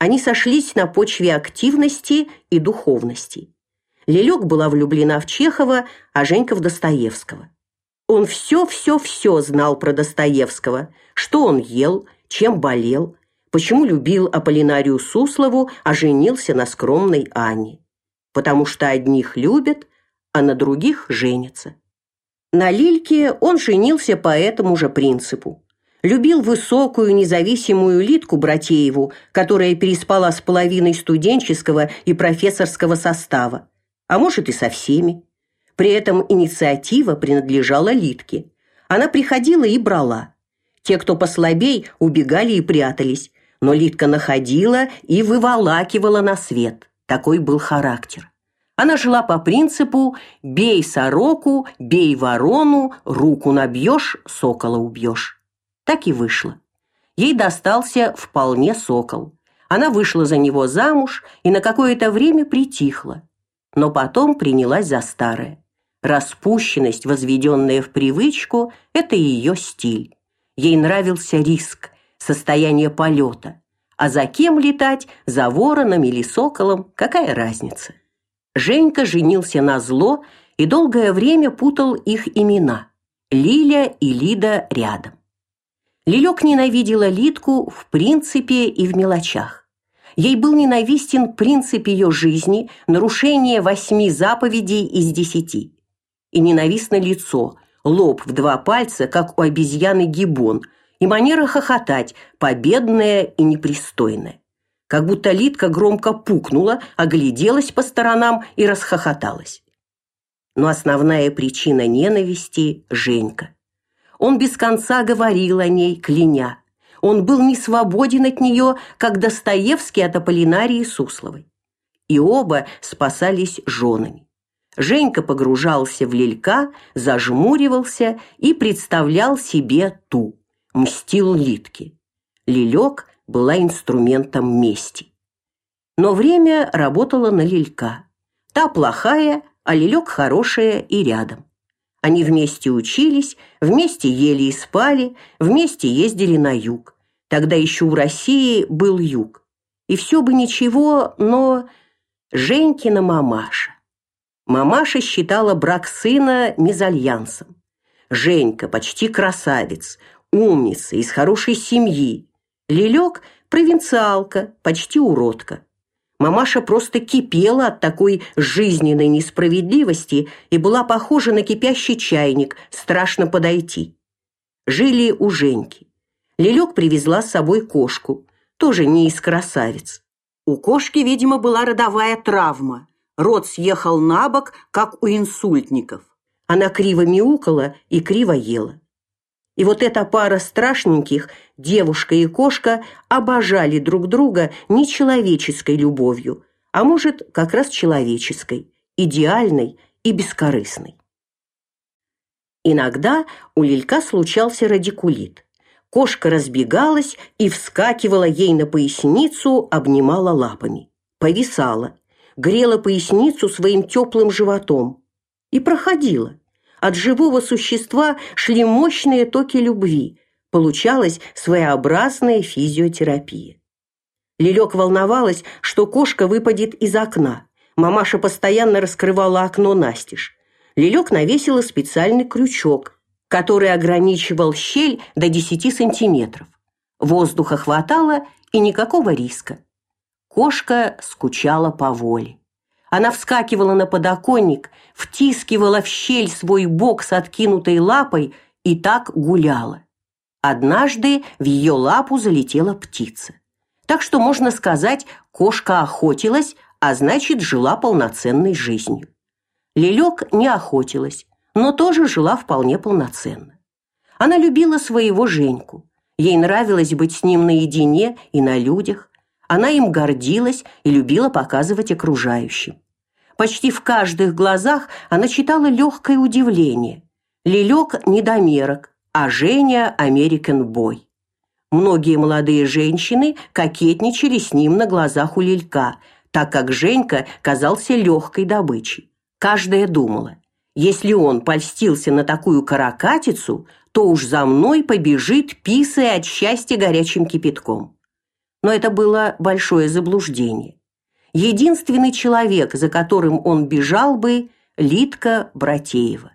Они сошлись на почве активности и духовности. Лелек была влюблена в Чехова, а Женька в Достоевского. Он все-все-все знал про Достоевского, что он ел, чем болел, почему любил Аполлинарию Суслову, а женился на скромной Анне. Потому что одних любят, а на других женятся. На Лильке он женился по этому же принципу. Любил высокую независимую Литку Братееву, которая переспала с половиной студенческого и профессорского состава, а может и со всеми. При этом инициатива принадлежала Литке. Она приходила и брала. Те, кто послабей, убегали и прятались, но Литка находила и выволакивала на свет. Такой был характер. Она жила по принципу «бей сороку, бей ворону, руку набьешь, сокола убьешь». Так и вышло. Ей достался вполне сокол. Она вышла за него замуж и на какое-то время притихла, но потом принялась за старое. Распущенность, возведенная в привычку, это ее стиль. Ей нравился риск, состояние полета. А за кем летать, за вороном или соколом, какая разница? Женька женился на зло и долгое время путал их имена. Лиля и Лида рядом. Лилек ненавидела Лидку в принципе и в мелочах. Ей был ненавистен принцип ее жизни, нарушение восьми заповедей из десяти. И ненавистно лицо, лоб в два пальца, как у обезьяны гибон, и манера хохотать, победная и непристойная как будто Литка громко пукнула, огляделась по сторонам и расхохоталась. Но основная причина ненависти Женька. Он без конца говорил о ней, кляня. Он был не свободен от нее, как Достоевский от Аполлинарии Сусловой. И оба спасались женами. Женька погружался в лелька, зажмуривался и представлял себе ту, мстил Литке. Лилек была инструментом мести. Но время работало на Лилька. Та плохая, а Лилек хорошая и рядом. Они вместе учились, вместе ели и спали, вместе ездили на юг. Тогда еще у России был юг. И все бы ничего, но Женькина мамаша. Мамаша считала брак сына мезальянсом. Женька почти красавец, умница, из хорошей семьи. Лилек – провинциалка, почти уродка. Мамаша просто кипела от такой жизненной несправедливости и была похожа на кипящий чайник, страшно подойти. Жили у Женьки. Лилек привезла с собой кошку, тоже не из красавиц. У кошки, видимо, была родовая травма. Рот съехал на бок, как у инсультников. Она криво мяукала и криво ела. И вот эта пара страшненьких, девушка и кошка, обожали друг друга нечеловеческой любовью, а может, как раз человеческой, идеальной и бескорыстной. Иногда у Лилька случался радикулит. Кошка разбегалась и вскакивала ей на поясницу, обнимала лапами. Повисала, грела поясницу своим теплым животом и проходила. От живого существа шли мощные токи любви. Получалась своеобразная физиотерапия. Лилек волновалась, что кошка выпадет из окна. Мамаша постоянно раскрывала окно настежь. Лилек навесила специальный крючок, который ограничивал щель до 10 сантиметров. Воздуха хватало и никакого риска. Кошка скучала по воле. Она вскакивала на подоконник, втискивала в щель свой бок с откинутой лапой и так гуляла. Однажды в ее лапу залетела птица. Так что можно сказать, кошка охотилась, а значит, жила полноценной жизнью. Лилек не охотилась, но тоже жила вполне полноценно. Она любила своего Женьку. Ей нравилось быть с ним наедине и на людях. Она им гордилась и любила показывать окружающим. Почти в каждых глазах она читала легкое удивление. Лилек недомерок, а Женя Американ бой. Многие молодые женщины кокетничали с ним на глазах у Лилька, так как Женька казался легкой добычей. Каждая думала: если он польстился на такую каракатицу, то уж за мной побежит, писая от счастья горячим кипятком. Но это было большое заблуждение. Единственный человек, за которым он бежал бы, Литка Братеева.